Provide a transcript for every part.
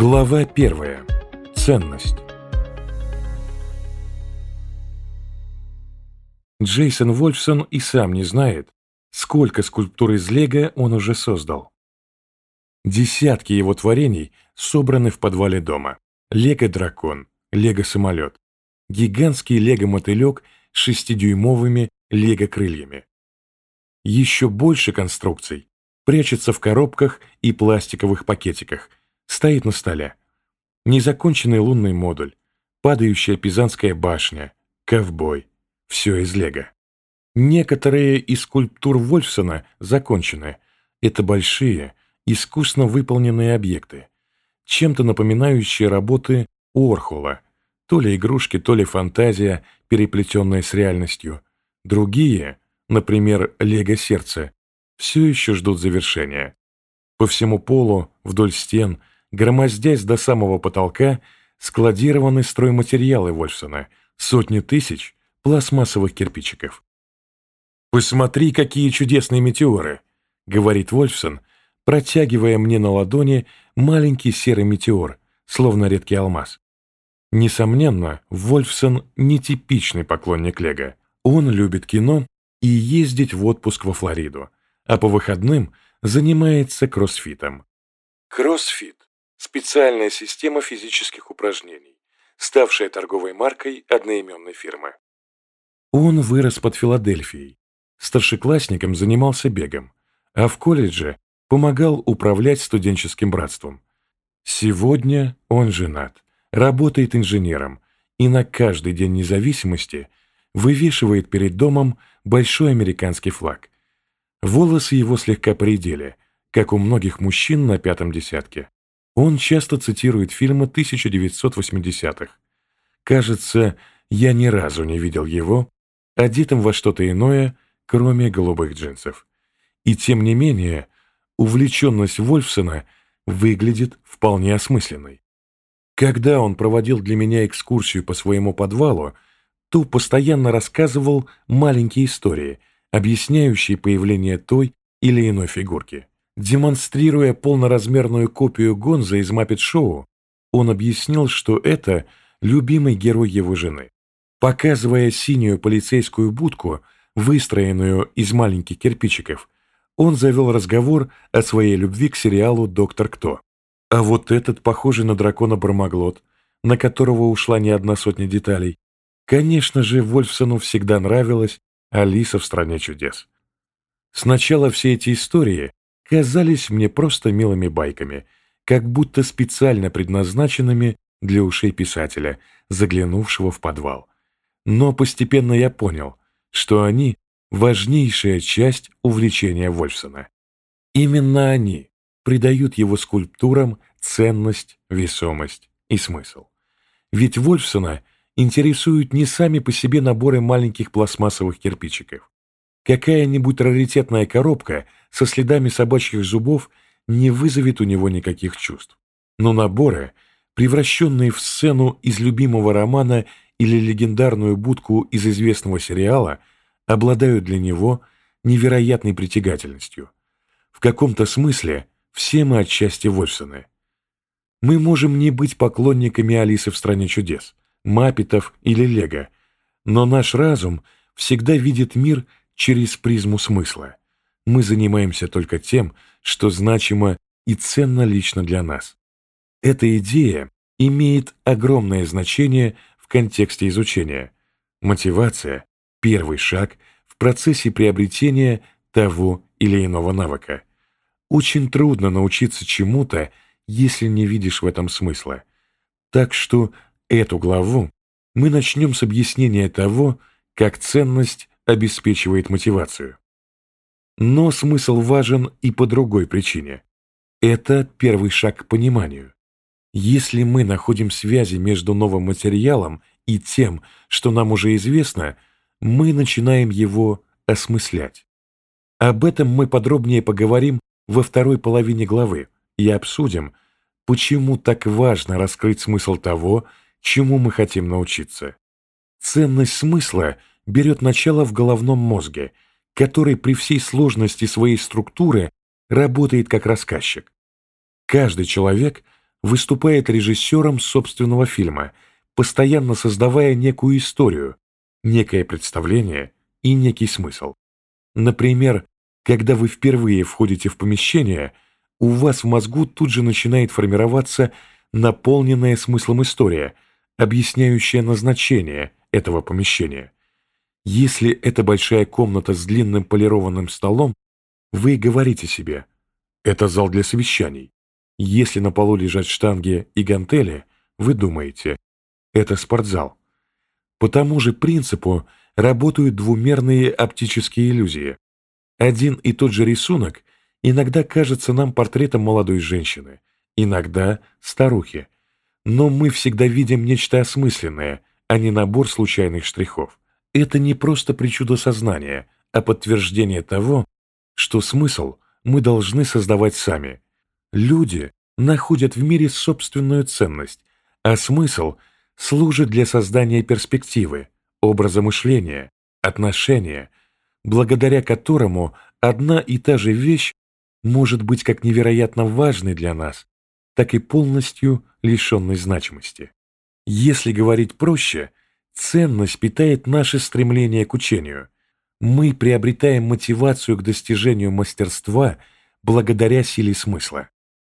Глава первая. Ценность. Джейсон Вольфсон и сам не знает, сколько скульптур из Лего он уже создал. Десятки его творений собраны в подвале дома. Лего-дракон, лего-самолет, гигантский лего-мотылек с шестидюймовыми лего-крыльями. Еще больше конструкций прячется в коробках и пластиковых пакетиках, стоит на столе. Незаконченный лунный модуль, падающая Пизанская башня, ковбой. Все из лего. Некоторые из скульптур Вольфсона закончены. Это большие, искусно выполненные объекты, чем-то напоминающие работы Орхола, то ли игрушки, то ли фантазия, переплетенная с реальностью. Другие, например, Лего-сердце, все еще ждут завершения. По всему полу, вдоль стен, громоздясь до самого потолка, складированы стройматериалы Вольфсона, сотни тысяч пластмассовых кирпичиков. «Посмотри, какие чудесные метеоры!» — говорит Вольфсон, протягивая мне на ладони маленький серый метеор, словно редкий алмаз. Несомненно, Вольфсон не типичный поклонник Лего. Он любит кино и ездить в отпуск во Флориду, а по выходным занимается кроссфитом. Кроссфит – специальная система физических упражнений, ставшая торговой маркой одноименной фирмы. Он вырос под Филадельфией. Старшеклассником занимался бегом, а в колледже помогал управлять студенческим братством. Сегодня он женат, работает инженером и на каждый день независимости вывешивает перед домом большой американский флаг. Волосы его слегка поредели, как у многих мужчин на пятом десятке. Он часто цитирует фильмы 1980-х. Кажется, я ни разу не видел его одетым во что-то иное, кроме голубых джинсов. И тем не менее, увлеченность Вольфсона выглядит вполне осмысленной. Когда он проводил для меня экскурсию по своему подвалу, то постоянно рассказывал маленькие истории, объясняющие появление той или иной фигурки. Демонстрируя полноразмерную копию Гонза из Маппет Шоу, он объяснил, что это любимый герой его жены. Показывая синюю полицейскую будку, выстроенную из маленьких кирпичиков, он завел разговор о своей любви к сериалу «Доктор Кто». А вот этот, похожий на дракона Бармаглот, на которого ушла не одна сотня деталей, конечно же, Вольфсону всегда нравилась «Алиса в стране чудес». Сначала все эти истории казались мне просто милыми байками, как будто специально предназначенными для ушей писателя, заглянувшего в подвал. Но постепенно я понял, что они – важнейшая часть увлечения Вольфсона. Именно они придают его скульптурам ценность, весомость и смысл. Ведь Вольфсона интересуют не сами по себе наборы маленьких пластмассовых кирпичиков. Какая-нибудь раритетная коробка со следами собачьих зубов не вызовет у него никаких чувств. Но наборы, превращенные в сцену из любимого романа или легендарную будку из известного сериала обладают для него невероятной притягательностью. В каком-то смысле все мы отчасти Вольфсоны. Мы можем не быть поклонниками Алисы в «Стране чудес», Маппетов или Лего, но наш разум всегда видит мир через призму смысла. Мы занимаемся только тем, что значимо и ценно лично для нас. Эта идея имеет огромное значение в контексте изучения. Мотивация – первый шаг в процессе приобретения того или иного навыка. Очень трудно научиться чему-то, если не видишь в этом смысла. Так что эту главу мы начнем с объяснения того, как ценность обеспечивает мотивацию. Но смысл важен и по другой причине. Это первый шаг к пониманию. Если мы находим связи между новым материалом и тем, что нам уже известно, мы начинаем его осмыслять. Об этом мы подробнее поговорим во второй половине главы и обсудим, почему так важно раскрыть смысл того, чему мы хотим научиться. Ценность смысла берет начало в головном мозге, который при всей сложности своей структуры работает как рассказчик. Каждый человек выступает режиссером собственного фильма, постоянно создавая некую историю, некое представление и некий смысл. Например, когда вы впервые входите в помещение, у вас в мозгу тут же начинает формироваться наполненная смыслом история, объясняющая назначение этого помещения. Если это большая комната с длинным полированным столом, вы говорите себе «это зал для совещаний». Если на полу лежат штанги и гантели, вы думаете «это спортзал». По тому же принципу работают двумерные оптические иллюзии. Один и тот же рисунок иногда кажется нам портретом молодой женщины, иногда старухи, но мы всегда видим нечто осмысленное, а не набор случайных штрихов. Это не просто причуда сознания, а подтверждение того, что смысл мы должны создавать сами. Люди находят в мире собственную ценность, а смысл служит для создания перспективы, образа мышления, отношения, благодаря которому одна и та же вещь может быть как невероятно важной для нас, так и полностью лишенной значимости. Если говорить проще, ценность питает наше стремление к учению. Мы приобретаем мотивацию к достижению мастерства благодаря силе смысла.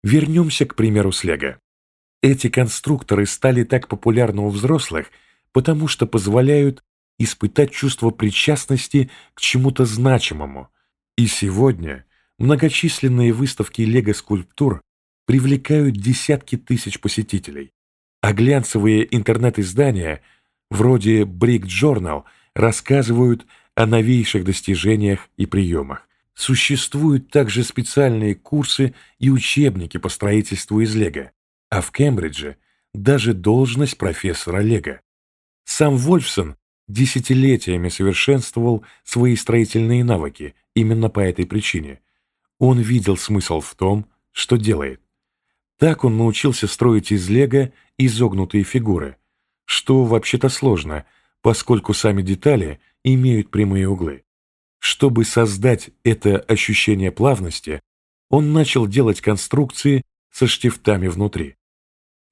Вернемся к примеру с Лего. Эти конструкторы стали так популярны у взрослых, потому что позволяют испытать чувство причастности к чему-то значимому. И сегодня многочисленные выставки лего-скульптур привлекают десятки тысяч посетителей, а глянцевые интернет-издания вроде Brick Journal рассказывают о новейших достижениях и приемах. Существуют также специальные курсы и учебники по строительству из лего, а в Кембридже даже должность профессора лего. Сам Вольфсон десятилетиями совершенствовал свои строительные навыки именно по этой причине. Он видел смысл в том, что делает. Так он научился строить из лего изогнутые фигуры, что вообще-то сложно, поскольку сами детали имеют прямые углы. Чтобы создать это ощущение плавности, он начал делать конструкции со штифтами внутри.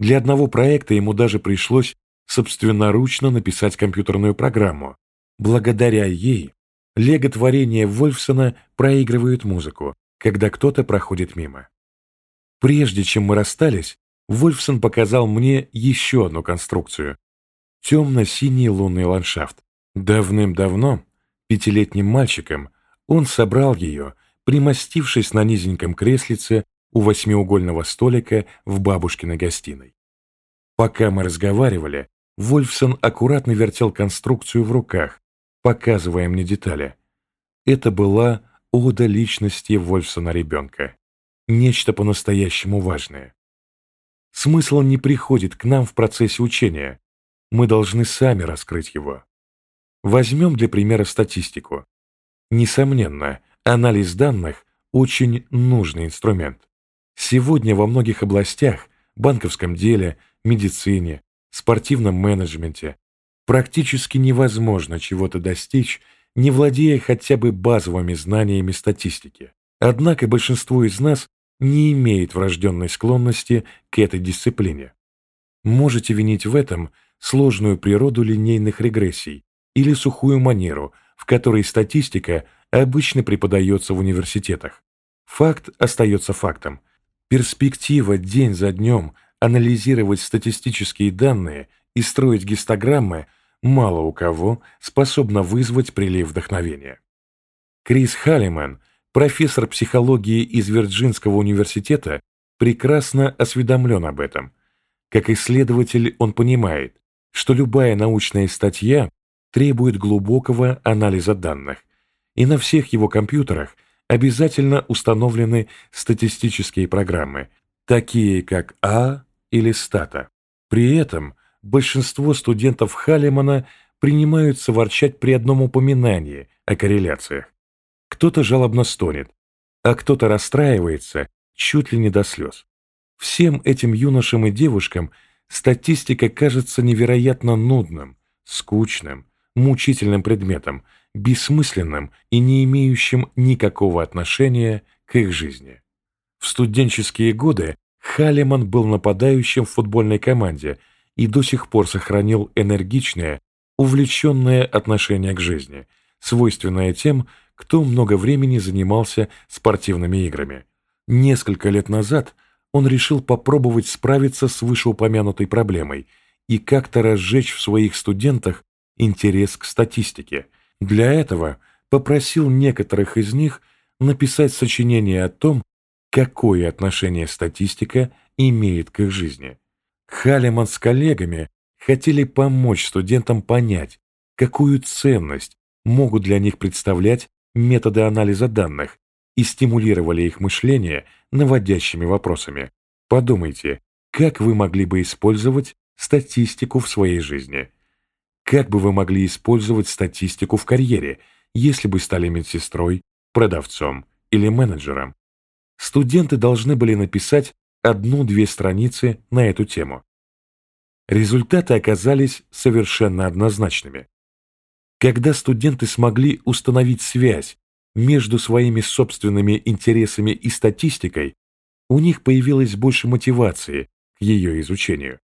Для одного проекта ему даже пришлось собственноручно написать компьютерную программу. Благодаря ей лего-творения Вольфсона проигрывают музыку, когда кто-то проходит мимо. Прежде чем мы расстались, Вольфсон показал мне еще одну конструкцию. Темно-синий лунный ландшафт. Давным-давно, пятилетним мальчиком, он собрал ее, примостившись на низеньком креслице у восьмиугольного столика в бабушкиной гостиной. Пока мы разговаривали, Вольфсон аккуратно вертел конструкцию в руках, показывая мне детали. Это была ода личности Вольфсона ребенка. Нечто по-настоящему важное. Смысл не приходит к нам в процессе учения. Мы должны сами раскрыть его. Возьмем для примера статистику. Несомненно, анализ данных – очень нужный инструмент. Сегодня во многих областях, банковском деле, медицине, спортивном менеджменте практически невозможно чего-то достичь, не владея хотя бы базовыми знаниями статистики. Однако большинство из нас не имеет врожденной склонности к этой дисциплине. Можете винить в этом сложную природу линейных регрессий или сухую манеру, в которой статистика обычно преподается в университетах. Факт остается фактом. Перспектива день за днем анализировать статистические данные и строить гистограммы мало у кого способна вызвать прилив вдохновения. Крис Халлиман, профессор психологии из Вирджинского университета, прекрасно осведомлен об этом. Как исследователь он понимает, что любая научная статья требует глубокого анализа данных, и на всех его компьютерах обязательно установлены статистические программы, такие как А, или стата. При этом большинство студентов Халлимана принимаются ворчать при одном упоминании о корреляциях. Кто-то жалобно стонет, а кто-то расстраивается чуть ли не до слез. Всем этим юношам и девушкам статистика кажется невероятно нудным, скучным, мучительным предметом, бессмысленным и не имеющим никакого отношения к их жизни. В студенческие годы Халеман был нападающим в футбольной команде и до сих пор сохранил энергичное, увлеченное отношение к жизни, свойственное тем, кто много времени занимался спортивными играми. Несколько лет назад он решил попробовать справиться с вышеупомянутой проблемой и как-то разжечь в своих студентах интерес к статистике. Для этого попросил некоторых из них написать сочинение о том, какое отношение статистика имеет к их жизни. Халеман с коллегами хотели помочь студентам понять, какую ценность могут для них представлять методы анализа данных и стимулировали их мышление наводящими вопросами. Подумайте, как вы могли бы использовать статистику в своей жизни? Как бы вы могли использовать статистику в карьере, если бы стали медсестрой, продавцом или менеджером? Студенты должны были написать одну-две страницы на эту тему. Результаты оказались совершенно однозначными. Когда студенты смогли установить связь между своими собственными интересами и статистикой, у них появилось больше мотивации к ее изучению.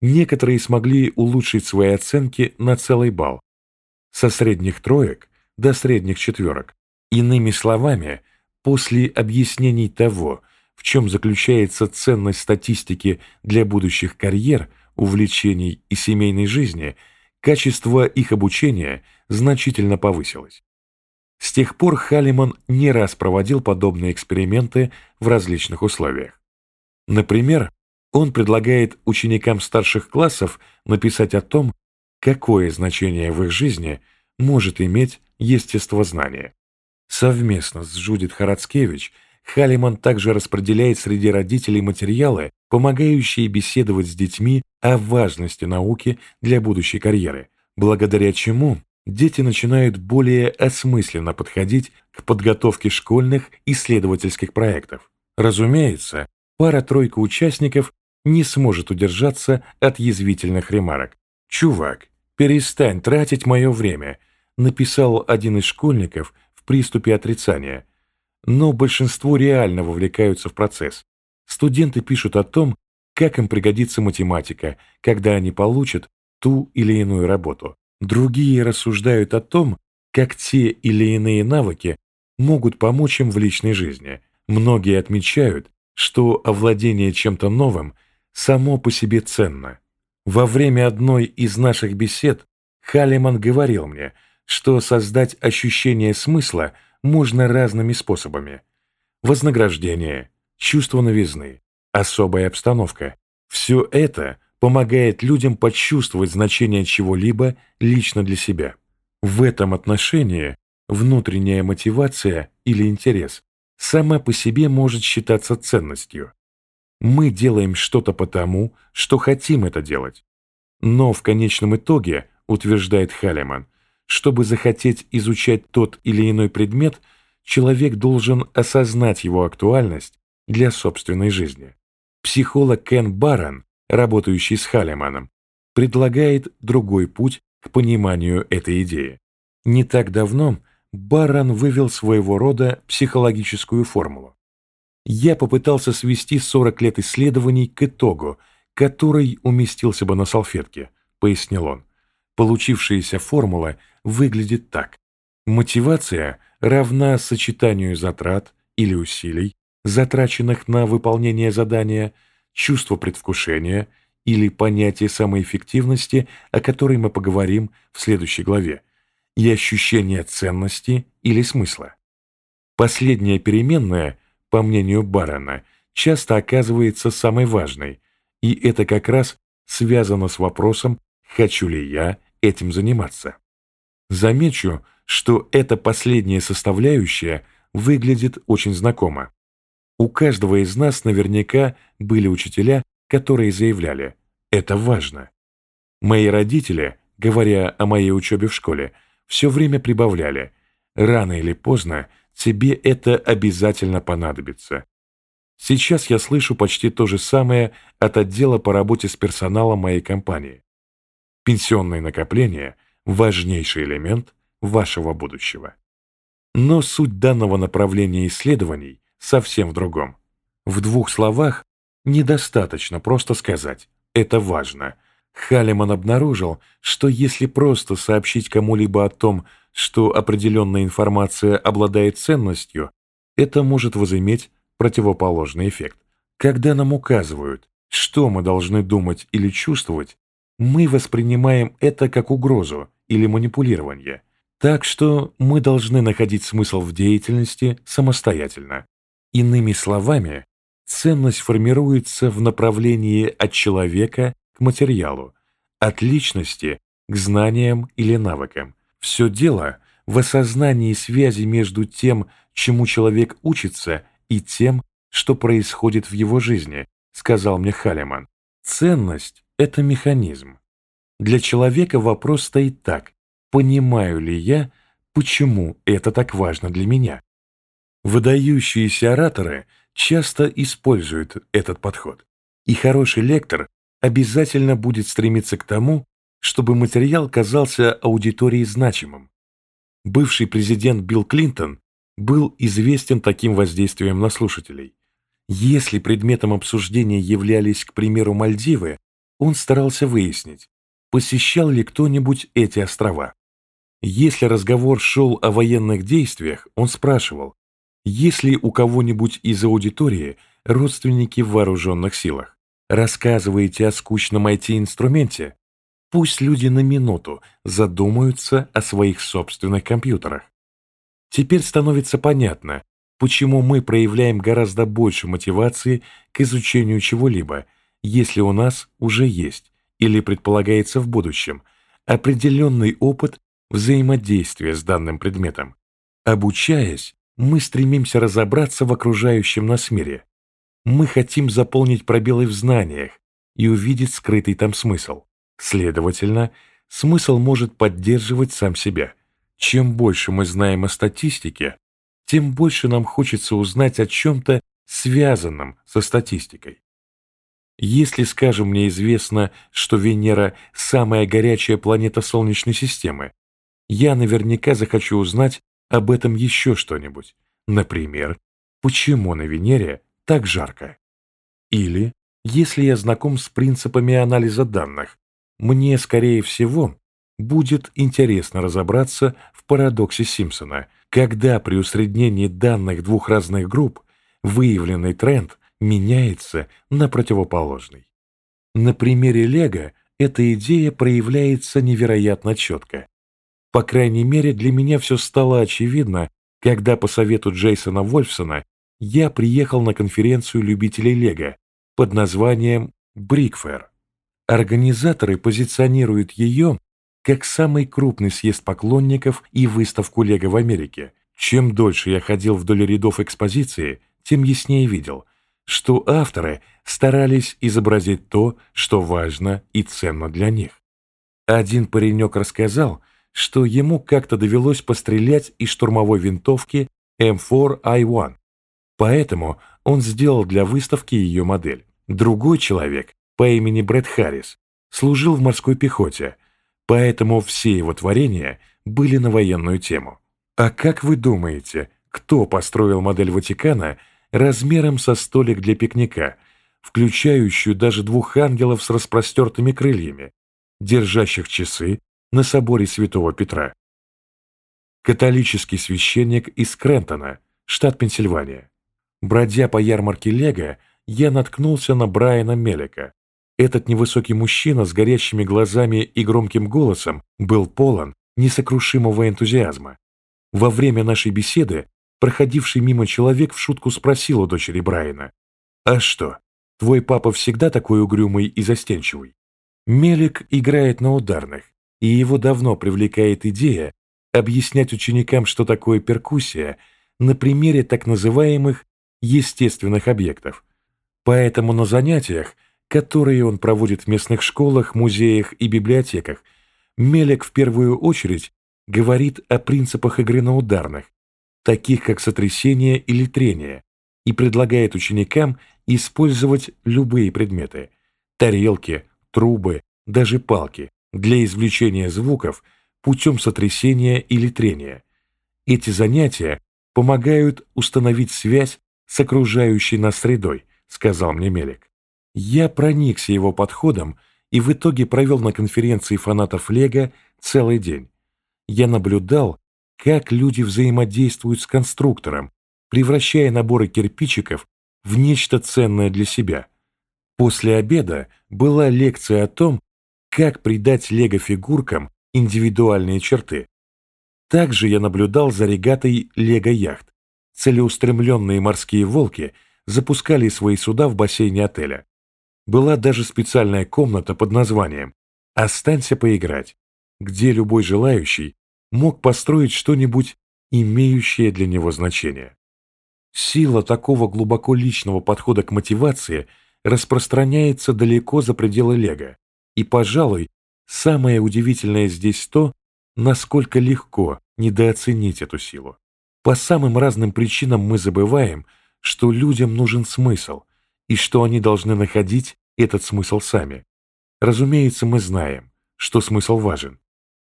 Некоторые смогли улучшить свои оценки на целый балл, со средних троек до средних четверок. Иными словами, после объяснений того, в чем заключается ценность статистики для будущих карьер, увлечений и семейной жизни – качество их обучения значительно повысилось. С тех пор Халиман не раз проводил подобные эксперименты в различных условиях. Например, он предлагает ученикам старших классов написать о том, какое значение в их жизни может иметь естествознание. Совместно с Джудит Харацкевич Халиман также распределяет среди родителей материалы, помогающие беседовать с детьми о важности науки для будущей карьеры, благодаря чему дети начинают более осмысленно подходить к подготовке школьных исследовательских проектов. Разумеется, пара-тройка участников не сможет удержаться от язвительных ремарок. «Чувак, перестань тратить мое время», написал один из школьников в приступе отрицания – но большинство реально вовлекаются в процесс. Студенты пишут о том, как им пригодится математика, когда они получат ту или иную работу. Другие рассуждают о том, как те или иные навыки могут помочь им в личной жизни. Многие отмечают, что овладение чем-то новым само по себе ценно. Во время одной из наших бесед Халиман говорил мне, что создать ощущение смысла – можно разными способами. Вознаграждение, чувство новизны, особая обстановка – все это помогает людям почувствовать значение чего-либо лично для себя. В этом отношении внутренняя мотивация или интерес сама по себе может считаться ценностью. Мы делаем что-то потому, что хотим это делать. Но в конечном итоге, утверждает Халеман, чтобы захотеть изучать тот или иной предмет, человек должен осознать его актуальность для собственной жизни. Психолог Кен Барон, работающий с Халеманом, предлагает другой путь к пониманию этой идеи. Не так давно Барон вывел своего рода психологическую формулу. Я попытался свести 40 лет исследований к итогу, который уместился бы на салфетке, пояснил он. Получившаяся формула выглядит так. Мотивация равна сочетанию затрат или усилий, затраченных на выполнение задания, чувство предвкушения или понятие самоэффективности, о которой мы поговорим в следующей главе, и ощущение ценности или смысла. Последняя переменная, по мнению Барона, часто оказывается самой важной, и это как раз связано с вопросом, хочу ли я этим заниматься. Замечу, что эта последняя составляющая выглядит очень знакомо. У каждого из нас наверняка были учителя, которые заявляли «это важно». Мои родители, говоря о моей учебе в школе, все время прибавляли «рано или поздно тебе это обязательно понадобится». Сейчас я слышу почти то же самое от отдела по работе с персоналом моей компании. Пенсионные накопления – важнейший элемент вашего будущего. Но суть данного направления исследований совсем в другом. В двух словах Недостаточно просто сказать «это важно». Халиман обнаружил, что если просто сообщить кому-либо о том, что определенная информация обладает ценностью, это может возыметь противоположный эффект. Когда нам указывают, что мы должны думать или чувствовать, мы воспринимаем это как угрозу или манипулирование. Так что мы должны находить смысл в деятельности самостоятельно. Иными словами, ценность формируется в направлении от человека к материалу, от личности к знаниям или навыкам. Все дело в осознании связи между тем, чему человек учится, и тем, что происходит в его жизни, сказал мне Халеман. Ценность – это механизм. Для человека вопрос стоит так, понимаю ли я, почему это так важно для меня? Выдающиеся ораторы часто используют этот подход. И хороший лектор обязательно будет стремиться к тому, чтобы материал казался аудитории значимым. Бывший президент Билл Клинтон был известен таким воздействием на слушателей. Если предметом обсуждения являлись, к примеру, Мальдивы, он старался выяснить, посещал ли кто-нибудь эти острова. Если разговор шел о военных действиях, он спрашивал, есть ли у кого-нибудь из аудитории родственники в вооруженных силах. Рассказываете о скучном IT-инструменте? Пусть люди на минуту задумаются о своих собственных компьютерах. Теперь становится понятно, почему мы проявляем гораздо больше мотивации к изучению чего-либо, если у нас уже есть или предполагается в будущем определенный опыт взаимодействия с данным предметом. Обучаясь, мы стремимся разобраться в окружающем нас мире. Мы хотим заполнить пробелы в знаниях и увидеть скрытый там смысл. Следовательно, смысл может поддерживать сам себя. Чем больше мы знаем о статистике, тем больше нам хочется узнать о чем-то связанном со статистикой. Если, скажем, мне известно, что Венера – самая горячая планета Солнечной системы, я наверняка захочу узнать об этом еще что-нибудь. Например, почему на Венере так жарко? Или, если я знаком с принципами анализа данных, мне, скорее всего, будет интересно разобраться в парадоксе Симпсона, когда при усреднении данных двух разных групп выявленный тренд меняется на противоположный. На примере Лего эта идея проявляется невероятно четко. По крайней мере, для меня все стало очевидно, когда по совету Джейсона Вольфсона я приехал на конференцию любителей Лего под названием Брикфер. Организаторы позиционируют ее как самый крупный съезд поклонников и выставку Лего в Америке. Чем дольше я ходил вдоль рядов экспозиции, тем яснее видел, что авторы старались изобразить то, что важно и ценно для них. Один паренек рассказал, что ему как-то довелось пострелять из штурмовой винтовки M4I1, поэтому он сделал для выставки ее модель. Другой человек по имени Брэд Харрис служил в морской пехоте, поэтому все его творения были на военную тему. А как вы думаете, кто построил модель Ватикана размером со столик для пикника, включающую даже двух ангелов с распростертыми крыльями, держащих часы на соборе Святого Петра. Католический священник из Крентона, штат Пенсильвания. Бродя по ярмарке Лего, я наткнулся на Брайана Мелика. Этот невысокий мужчина с горящими глазами и громким голосом был полон несокрушимого энтузиазма. Во время нашей беседы проходивший мимо человек в шутку спросил у дочери Брайана, «А что, твой папа всегда такой угрюмый и застенчивый?» Мелик играет на ударных, и его давно привлекает идея объяснять ученикам, что такое перкуссия, на примере так называемых естественных объектов. Поэтому на занятиях, которые он проводит в местных школах, музеях и библиотеках, Мелик в первую очередь говорит о принципах игры на ударных, таких как сотрясение или трение, и предлагает ученикам использовать любые предметы – тарелки, трубы, даже палки, для извлечения звуков путем сотрясения или трения. Эти занятия помогают установить связь с окружающей нас средой, сказал мне Мелик. Я проникся его подходом и в итоге провел на конференции фанатов Лего целый день. Я наблюдал, как люди взаимодействуют с конструктором, превращая наборы кирпичиков в нечто ценное для себя. После обеда была лекция о том, как придать лего-фигуркам индивидуальные черты. Также я наблюдал за регатой лего-яхт. Целеустремленные морские волки запускали свои суда в бассейне отеля. Была даже специальная комната под названием «Останься поиграть», где любой желающий мог построить что-нибудь, имеющее для него значение. Сила такого глубоко личного подхода к мотивации распространяется далеко за пределы Лего, и, пожалуй, самое удивительное здесь то, насколько легко недооценить эту силу. По самым разным причинам мы забываем, что людям нужен смысл, и что они должны находить этот смысл сами. Разумеется, мы знаем, что смысл важен.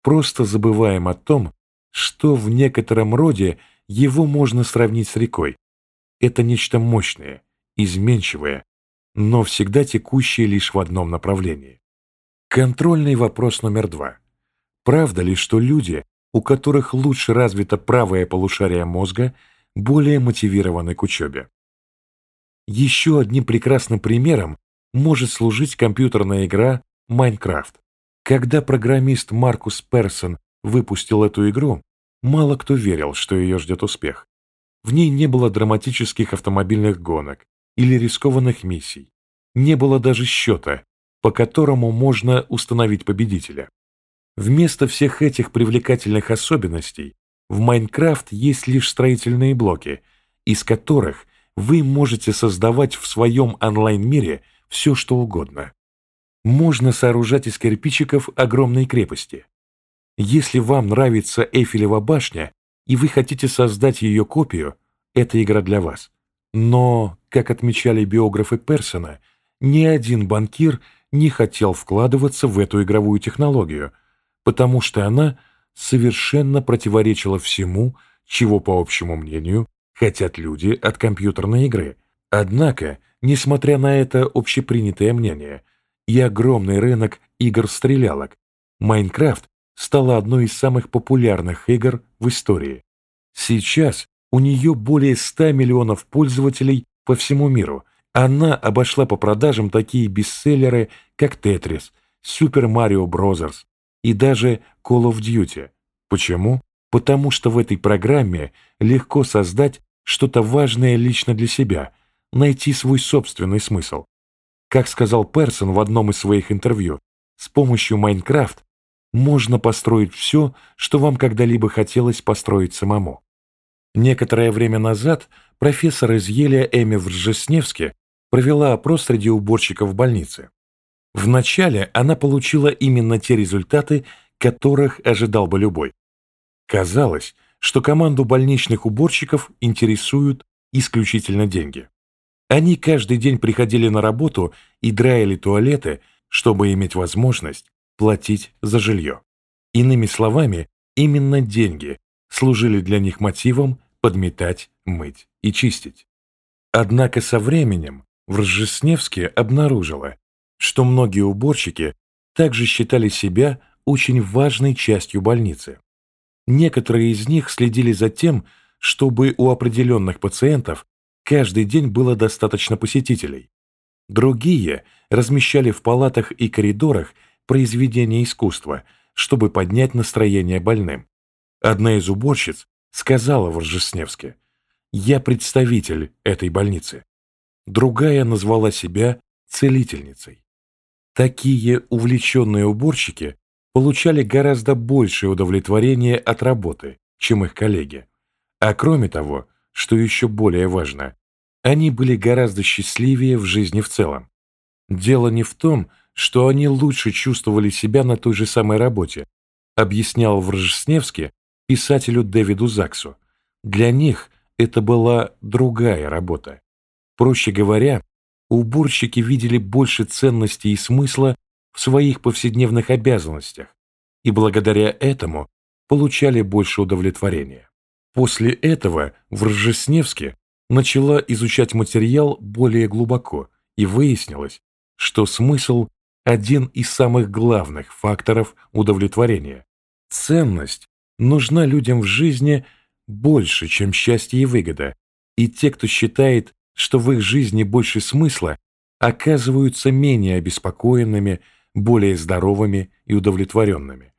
Просто забываем о том, что в некотором роде его можно сравнить с рекой. Это нечто мощное, изменчивое, но всегда текущее лишь в одном направлении. Контрольный вопрос номер два. Правда ли, что люди, у которых лучше развито правое полушарие мозга, более мотивированы к учебе? Еще одним прекрасным примером может служить компьютерная игра Майнкрафт. Когда программист Маркус Персон выпустил эту игру, мало кто верил, что ее ждет успех. В ней не было драматических автомобильных гонок или рискованных миссий. Не было даже счета, по которому можно установить победителя. Вместо всех этих привлекательных особенностей в Майнкрафт есть лишь строительные блоки, из которых вы можете создавать в своем онлайн-мире – все что угодно. Можно сооружать из кирпичиков огромные крепости. Если вам нравится Эйфелева башня, и вы хотите создать ее копию, это игра для вас. Но, как отмечали биографы Персона, ни один банкир не хотел вкладываться в эту игровую технологию, потому что она совершенно противоречила всему, чего, по общему мнению, хотят люди от компьютерной игры. Однако, Несмотря на это общепринятое мнение и огромный рынок игр-стрелялок, Майнкрафт стала одной из самых популярных игр в истории. Сейчас у нее более 100 миллионов пользователей по всему миру. Она обошла по продажам такие бестселлеры, как Tetris, Super Mario Bros. и даже Call of Duty. Почему? Потому что в этой программе легко создать что-то важное лично для себя – найти свой собственный смысл. Как сказал Персон в одном из своих интервью, с помощью Майнкрафт можно построить все, что вам когда-либо хотелось построить самому. Некоторое время назад профессор из Еля Эми Вржесневски провела опрос среди уборщиков в больнице. Вначале она получила именно те результаты, которых ожидал бы любой. Казалось, что команду больничных уборщиков интересуют исключительно деньги. Они каждый день приходили на работу и драили туалеты, чтобы иметь возможность платить за жилье. Иными словами, именно деньги служили для них мотивом подметать, мыть и чистить. Однако со временем в Ржесневске обнаружила, что многие уборщики также считали себя очень важной частью больницы. Некоторые из них следили за тем, чтобы у определенных пациентов Каждый день было достаточно посетителей. Другие размещали в палатах и коридорах произведения искусства, чтобы поднять настроение больным. Одна из уборщиц сказала в Ржесневске, «Я представитель этой больницы». Другая назвала себя целительницей. Такие увлеченные уборщики получали гораздо большее удовлетворение от работы, чем их коллеги. А кроме того, что еще более важно, они были гораздо счастливее в жизни в целом. Дело не в том, что они лучше чувствовали себя на той же самой работе, объяснял в Рожесневске писателю Дэвиду Заксу. Для них это была другая работа. Проще говоря, уборщики видели больше ценности и смысла в своих повседневных обязанностях и благодаря этому получали больше удовлетворения. После этого в Ржесневске начала изучать материал более глубоко, и выяснилось, что смысл – один из самых главных факторов удовлетворения. Ценность нужна людям в жизни больше, чем счастье и выгода, и те, кто считает, что в их жизни больше смысла, оказываются менее обеспокоенными, более здоровыми и удовлетворенными.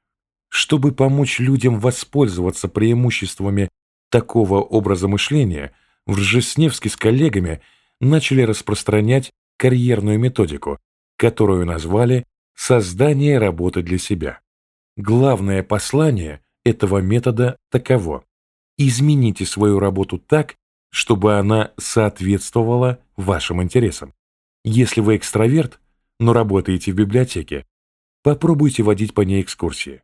Чтобы помочь людям воспользоваться преимуществами такого образа мышления, в Ржесневске с коллегами начали распространять карьерную методику, которую назвали «создание работы для себя». Главное послание этого метода таково. Измените свою работу так, чтобы она соответствовала вашим интересам. Если вы экстраверт, но работаете в библиотеке, попробуйте водить по ней экскурсии.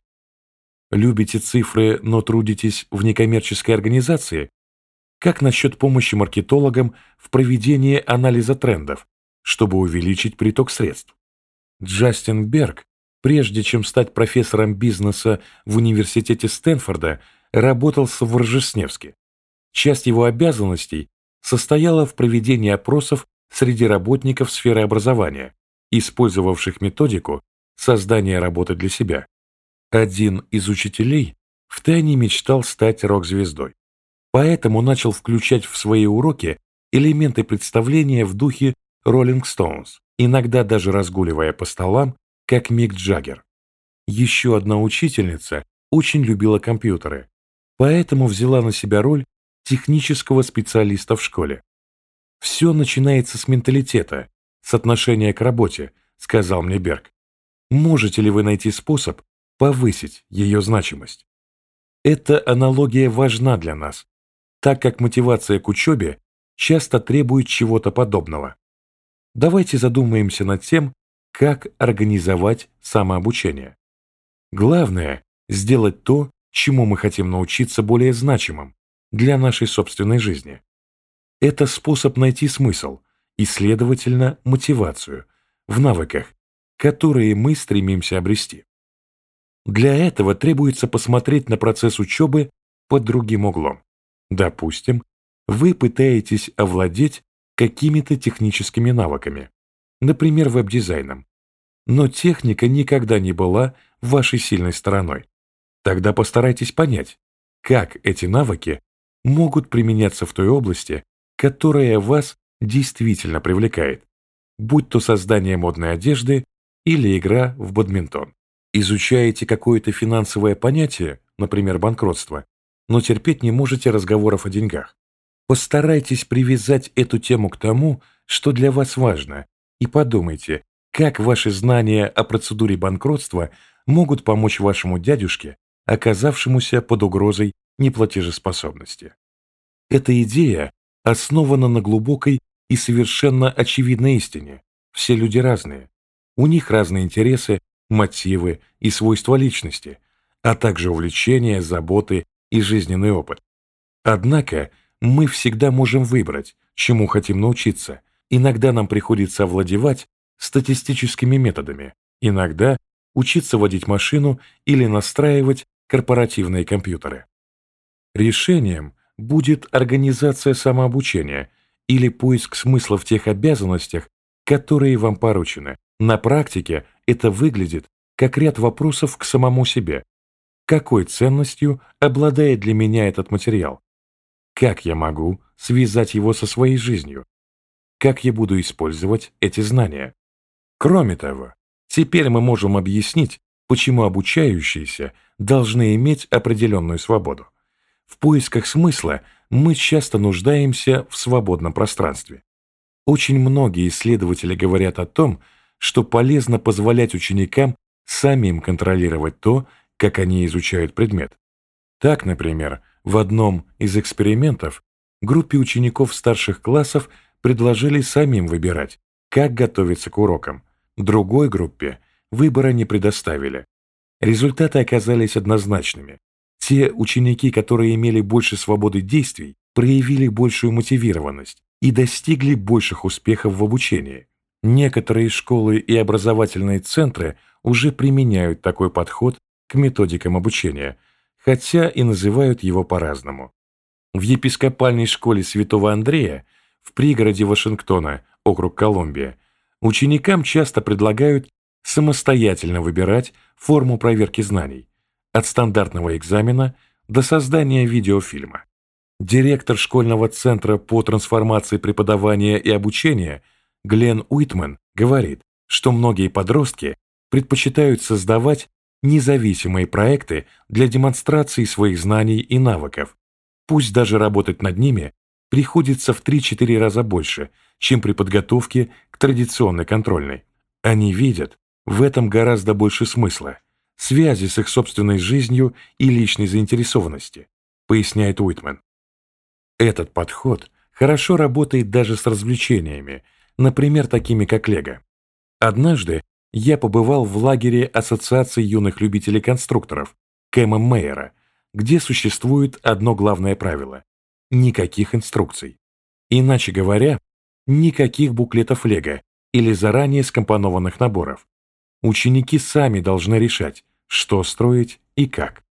Любите цифры, но трудитесь в некоммерческой организации? Как насчет помощи маркетологам в проведении анализа трендов, чтобы увеличить приток средств? Джастин Берг, прежде чем стать профессором бизнеса в университете Стэнфорда, работал в Воржесневске. Часть его обязанностей состояла в проведении опросов среди работников сферы образования, использовавших методику создания работы для себя. Один из учителей втайне мечтал стать рок-звездой, поэтому начал включать в свои уроки элементы представления в духе Rolling Stones, иногда даже разгуливая по столам, как Мик Джаггер. Еще одна учительница очень любила компьютеры, поэтому взяла на себя роль технического специалиста в школе. «Все начинается с менталитета, с отношения к работе», — сказал мне Берг. «Можете ли вы найти способ повысить ее значимость?» Эта аналогия важна для нас, так как мотивация к учебе часто требует чего-то подобного. Давайте задумаемся над тем, как организовать самообучение. Главное – сделать то, чему мы хотим научиться более значимым для нашей собственной жизни. Это способ найти смысл и, следовательно, мотивацию в навыках, которые мы стремимся обрести. Для этого требуется посмотреть на процесс учебы под другим углом. Допустим, вы пытаетесь овладеть какими-то техническими навыками, например, веб-дизайном, но техника никогда не была вашей сильной стороной. Тогда постарайтесь понять, как эти навыки могут применяться в той области, которая вас действительно привлекает, будь то создание модной одежды или игра в бадминтон. Изучаете какое-то финансовое понятие, например, банкротство, но терпеть не можете разговоров о деньгах. Постарайтесь привязать эту тему к тому, что для вас важно, и подумайте, как ваши знания о процедуре банкротства могут помочь вашему дядюшке, оказавшемуся под угрозой неплатежеспособности. Эта идея основана на глубокой и совершенно очевидной истине. Все люди разные. У них разные интересы, мотивы и свойства личности, а также увлечения, заботы и жизненный опыт. Однако мы всегда можем выбрать, чему хотим научиться. Иногда нам приходится овладевать статистическими методами, иногда учиться водить машину или настраивать корпоративные компьютеры. Решением будет организация самообучения или поиск смысла в тех обязанностях, которые вам поручены. На практике это выглядит как ряд вопросов к самому себе. Какой ценностью обладает для меня этот материал? Как я могу связать его со своей жизнью? Как я буду использовать эти знания? Кроме того, теперь мы можем объяснить, почему обучающиеся должны иметь определенную свободу. В поисках смысла мы часто нуждаемся в свободном пространстве. Очень многие исследователи говорят о том, что полезно позволять ученикам самим контролировать то, как они изучают предмет. Так, например, в одном из экспериментов группе учеников старших классов предложили самим выбирать, как готовиться к урокам. Другой группе выбора не предоставили. Результаты оказались однозначными. Те ученики, которые имели больше свободы действий, проявили большую мотивированность и достигли больших успехов в обучении. Некоторые школы и образовательные центры уже применяют такой подход к методикам обучения, хотя и называют его по-разному. В епископальной школе Святого Андрея в пригороде Вашингтона, округ Колумбия, Ученикам часто предлагают самостоятельно выбирать форму проверки знаний, от стандартного экзамена до создания видеофильма. Директор школьного центра по трансформации преподавания и обучения Глен Уитман говорит, что многие подростки предпочитают создавать независимые проекты для демонстрации своих знаний и навыков. Пусть даже работать над ними приходится в 3-4 раза больше, чем при подготовке к традиционной контрольной. Они видят в этом гораздо больше смысла, связи с их собственной жизнью и личной заинтересованности, поясняет Уитман. Этот подход хорошо работает даже с развлечениями, например, такими как Лего. Однажды я побывал в лагере Ассоциации юных любителей конструкторов Кэма Мейера, где существует одно главное правило – никаких инструкций. Иначе говоря, никаких буклетов Лего или заранее скомпонованных наборов. Ученики сами должны решать, что строить и как.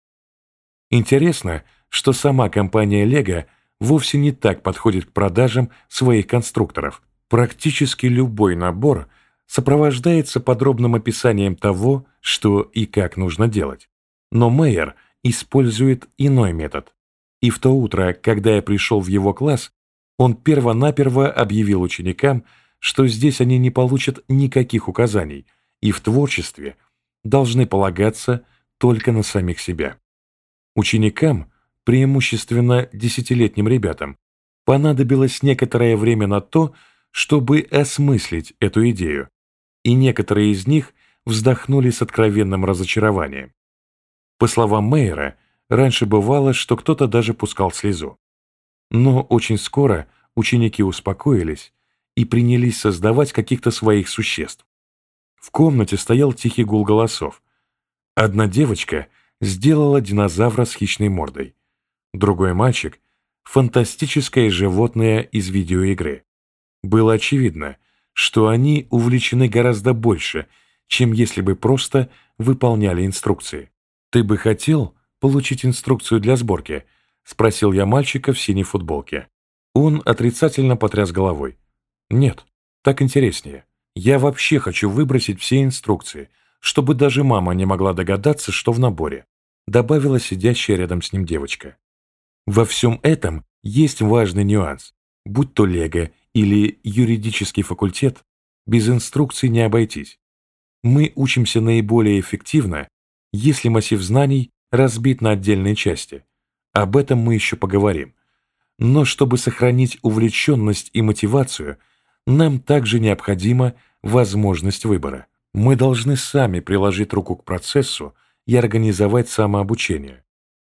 Интересно, что сама компания Лего вовсе не так подходит к продажам своих конструкторов. Практически любой набор – сопровождается подробным описанием того, что и как нужно делать. Но Мейер использует иной метод. И в то утро, когда я пришел в его класс, он перво-наперво объявил ученикам, что здесь они не получат никаких указаний и в творчестве должны полагаться только на самих себя. Ученикам, преимущественно десятилетним ребятам, понадобилось некоторое время на то, чтобы осмыслить эту идею, и некоторые из них вздохнули с откровенным разочарованием. По словам Мейера, раньше бывало, что кто-то даже пускал слезу. Но очень скоро ученики успокоились и принялись создавать каких-то своих существ. В комнате стоял тихий гул голосов. Одна девочка сделала динозавра с хищной мордой. Другой мальчик — фантастическое животное из видеоигры. Было очевидно — что они увлечены гораздо больше, чем если бы просто выполняли инструкции. «Ты бы хотел получить инструкцию для сборки?» – спросил я мальчика в синей футболке. Он отрицательно потряс головой. «Нет, так интереснее. Я вообще хочу выбросить все инструкции, чтобы даже мама не могла догадаться, что в наборе», добавила сидящая рядом с ним девочка. Во всем этом есть важный нюанс. Будь то лего или юридический факультет, без инструкций не обойтись. Мы учимся наиболее эффективно, если массив знаний разбит на отдельные части. Об этом мы еще поговорим. Но чтобы сохранить увлеченность и мотивацию, нам также необходима возможность выбора. Мы должны сами приложить руку к процессу и организовать самообучение.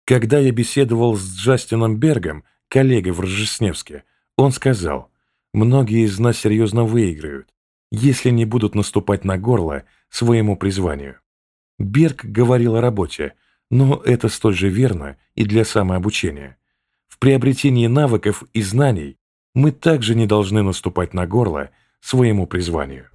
Когда я беседовал с Джастином Бергом, коллегой в Рождественевске, он сказал, Многие из нас серьезно выиграют, если не будут наступать на горло своему призванию. Берг говорил о работе, но это столь же верно и для самообучения. В приобретении навыков и знаний мы также не должны наступать на горло своему призванию.